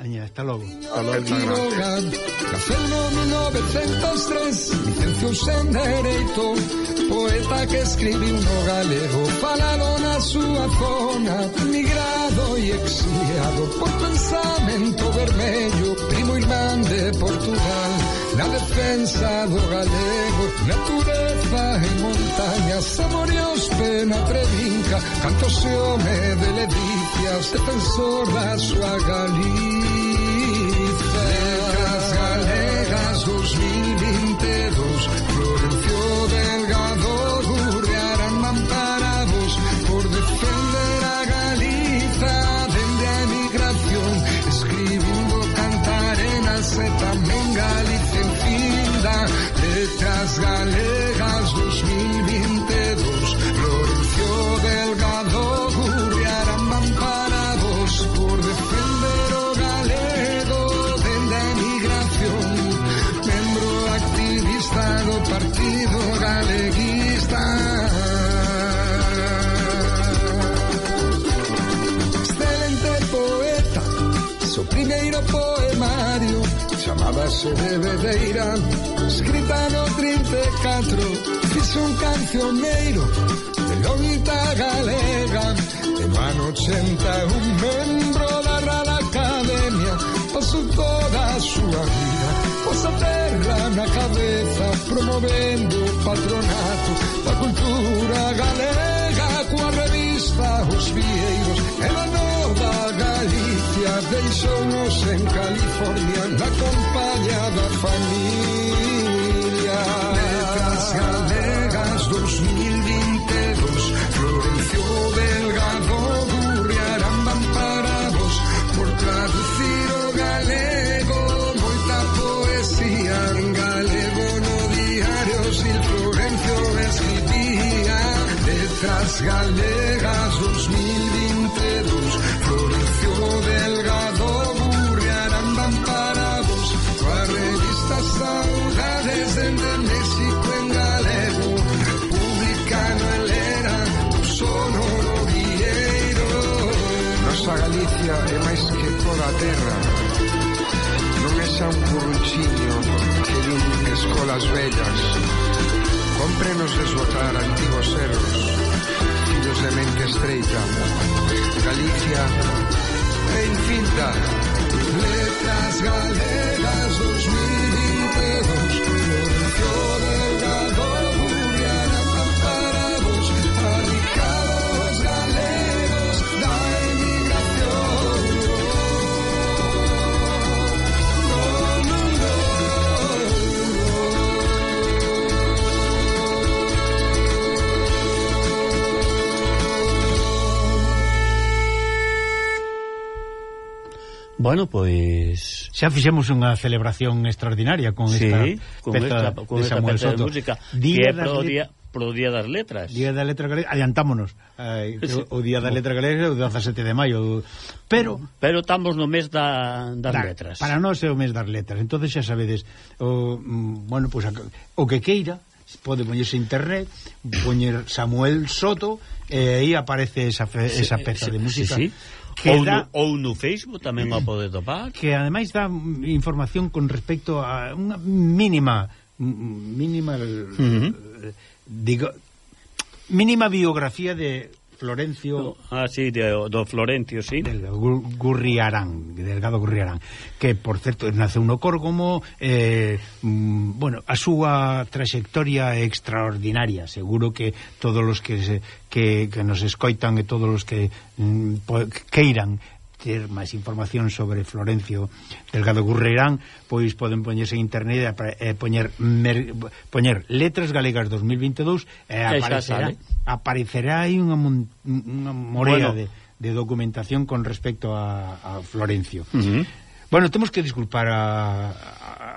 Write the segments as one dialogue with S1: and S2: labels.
S1: Aña, hasta logo.
S2: Hasta logo.
S3: Naceu no 1903 Licenciouse en Dereito Poeta que escribiu no galego Falado na súa zona Migrado e exiliado Por pensamento vermello Primo irmán de Portugal Na defensa do galego Natureza e montañas saboreos pena previnca Canto se home de levicias Defensor da súa Galicia Galegas 2022 a base de bebeira Escrita no 34 Fixe un cancioneiro De lonta galega De mano 81 Membro da Real Academia Pasou toda a súa vida Posa terra na cabeza Promovendo o patronato Da cultura galega Coa revista Os Vieiros. As deixounos en California na compañía da familia. Becas galegas 2022 Florencio Delgado Gurriarán van parados Por traducir o galego Moita poesía en galego no diario Sil Florencio escribía Letras galegas.
S2: Galicia é máis que toda a terra Non é xa un curruchiño que vin escolas bellas Comprénos desbotar antigos erros Fillos de mente estreita Galicia é infinta
S3: Letras galegas.
S4: Bueno, pois...
S1: Xa fixemos unha celebración extraordinaria con
S4: sí,
S1: esta
S4: con
S1: peza
S4: esta, con
S1: de Samuel
S4: esta
S1: Soto.
S4: De música,
S1: Día
S4: que é pro día, pro día das letras.
S1: Día da letra galega, adiantámonos. Eh,
S4: sí.
S1: O día da letra galega é o 17 de maio. Pero...
S4: Pero estamos no mes da, das
S1: da,
S4: letras.
S1: Para nós é o mes das letras. entonces xa sabedes, o, mm, bueno, pues, o que queira, pode poñerse internet, poñer Samuel Soto e eh, aí aparece esa, fe, esa peza sí, de música
S4: sí, sí
S1: que
S4: ou,
S1: dá,
S4: no, ou no Facebook tamén o pode topar
S1: que ademais dá información con respecto a unha mínima mínima
S4: uh
S1: eh, -huh. digo mínima biografía de Florencio...
S4: Ah, sí, de, do Florencio, sí.
S1: Del Gurriarán, Delgado Gurriarán, que, por certo, nace un córgomo, eh, mm, bueno, a súa trayectoria é extraordinaria, seguro que todos os que, se, que, que nos escoitan e todos os que mm, po, queiran ter máis información sobre Florencio Delgado Gurreirán, pois poden poñerse en internet e poñer mer, poñer Letras Galegas 2022 e aparecerá, aparecerá aí unha, mon, unha morea
S4: bueno.
S1: de, de documentación con respecto a, a Florencio.
S4: Uh -huh.
S1: Bueno, temos que disculpar a,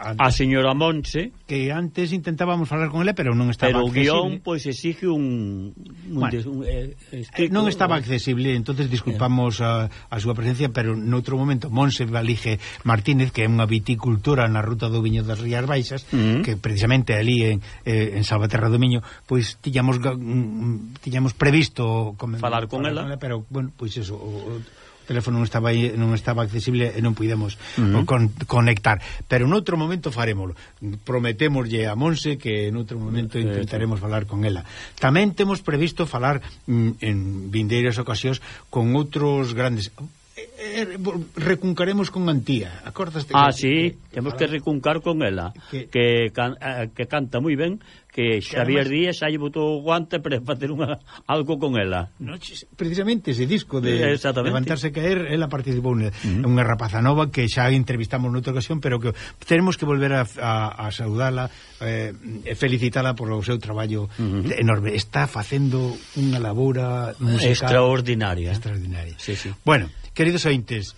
S1: a
S4: señora Monse
S1: que antes intentábamos falar con ela pero non estaba
S4: pero accesible. o guión pois pues, exige un, un,
S1: bueno,
S4: des, un eh, este,
S1: non estaba accesible entonces disculpamos eh. a, a súa presencia pero noutro momento Monse Valige Martínez que é unha viticultora na ruta do viño das Rías Baixas
S4: mm
S1: que precisamente ali en, eh, en Salvaterra do Miño pois pues, tiñamos mm, mm, tiñamos previsto falar con,
S4: falar ela. con ela
S1: pero bueno, pois pues eso o, o teléfono non estaba aí, non estaba accesible e non pudemos uh -huh. con, conectar, pero noutro momento farémolo. Prometémoslle a Monse que noutro momento eh, intentaremos falar con ela. Tamén temos previsto falar mm, en vindeiras ocasións con outros grandes eh, eh, recuncaremos con Antía, acordaste?
S4: Ah, sí, Temos que recuncar con ela,
S1: que,
S4: que, can, eh, que canta moi ben, que Xavier Díaz xa Díaz botou o guante para facer unha, algo con ela.
S1: No, precisamente ese disco de
S4: eh,
S1: Levantarse a caer, ela participou unha, Uh -huh. Unha rapaza nova que xa entrevistamos noutra ocasión, pero que tenemos que volver a, a, a saudala eh, e felicitala por o seu traballo uh -huh. enorme. Está facendo unha labora musical
S4: extraordinaria.
S1: Extraordinaria.
S4: Sí, sí.
S1: Bueno, queridos ointes,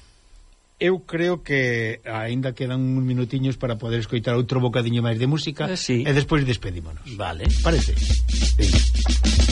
S1: Eu creo que aínda quedan uns minutiños para poder escoitar outro bocadiño máis de música
S4: eh, sí.
S1: e despois despedímonos.
S4: Vale.
S1: Parece. Sí.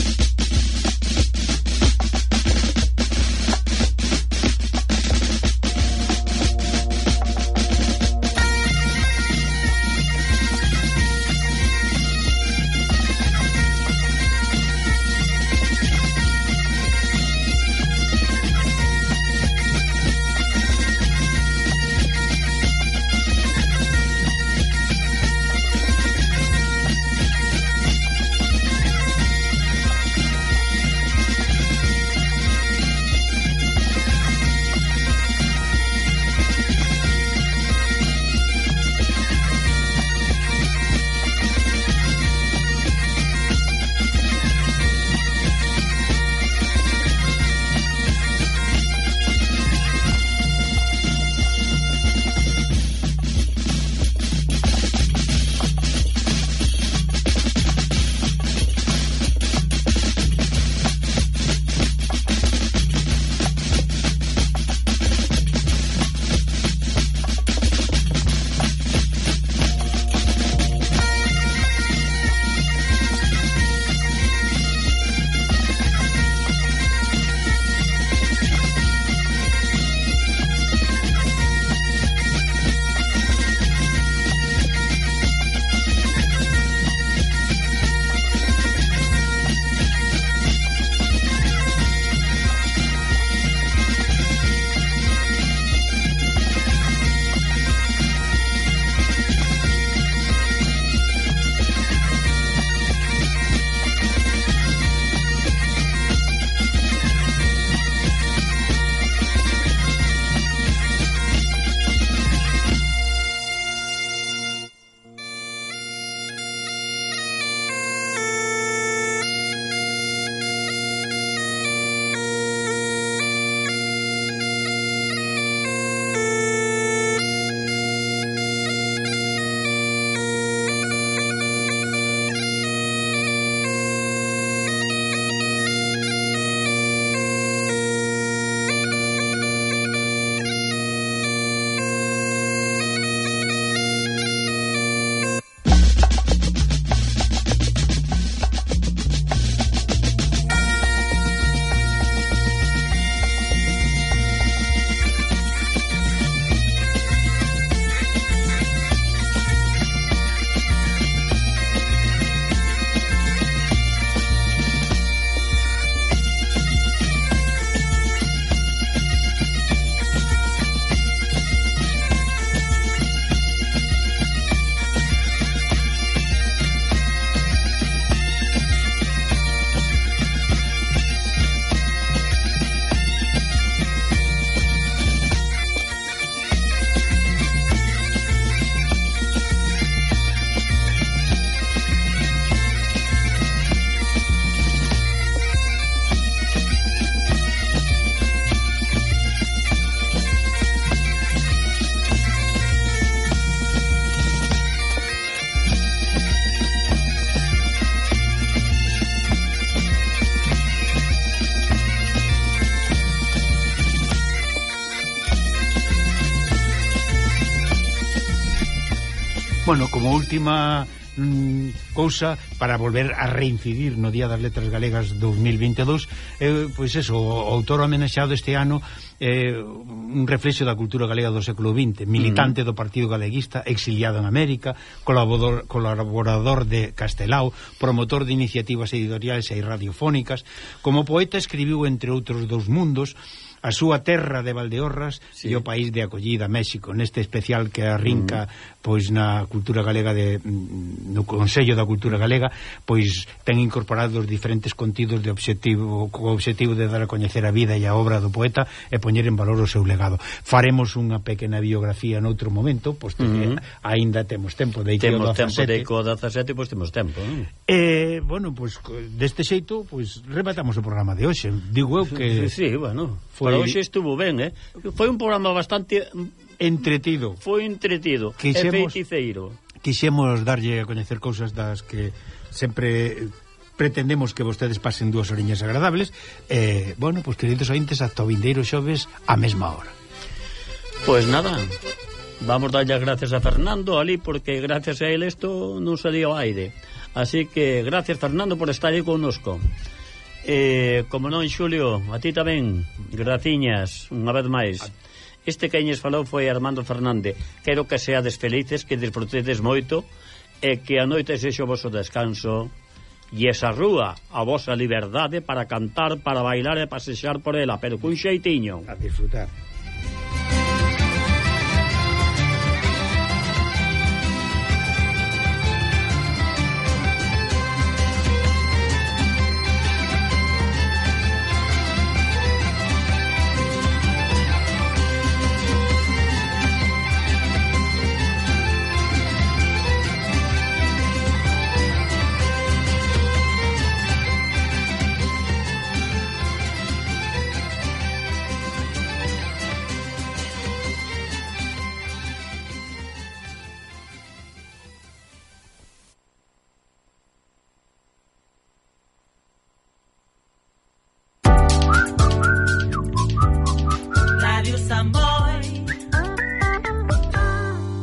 S1: Bueno, como última mm, cousa para volver a reincidir no Día das Letras Galegas 2022 eh, pois eso, o autor homenaxeado este ano eh, un reflexo da cultura galega do século XX militante mm. do Partido Galeguista exiliado en América colaborador, colaborador de Castelao promotor de iniciativas editoriales e radiofónicas como poeta escribiu entre outros dous mundos a súa terra de Valdeorras
S4: sí.
S1: e o país de acollida México, neste especial que arrinca mm. pois na cultura galega de no Consello da Cultura Galega, pois ten incorporados diferentes contidos de obxectivo co obxectivo de dar a coñecer a vida e a obra do poeta e poñer en valor o seu legado. Faremos unha pequena biografía noutro momento, pois
S4: mm
S1: aínda temos tempo de
S4: Temos tempo de co 17, pois temos tempo. Eh,
S1: eh bueno, pois deste xeito, pois rematamos o programa de hoxe. Digo eu que
S4: Sí, sí bueno.
S1: Foi
S4: Para hoxe estuvo ben, eh? Foi un programa bastante...
S1: Mm, entretido.
S4: Foi entretido.
S1: Quixemos,
S4: e feiticeiro.
S1: Quixemos darlle a coñecer cousas das que sempre pretendemos que vostedes pasen dúas oriñas agradables. Eh, bueno, pois, pues, queridos ointes, ata o vindeiro xoves a mesma hora.
S4: Pois nada, vamos darlle as gracias a Fernando ali, porque gracias a él isto non salía ao aire. Así que gracias, Fernando, por estar aí connosco. Eh, como non, Xulio, a ti tamén, graciñas, unha vez máis. Este que falou foi Armando Fernández. Quero que seades felices, que disfrutedes moito, e que a noite sexa o vosso descanso e esa rúa a vosa liberdade para cantar, para bailar e pasexar por ela, pero cun xeitiño.
S1: A disfrutar.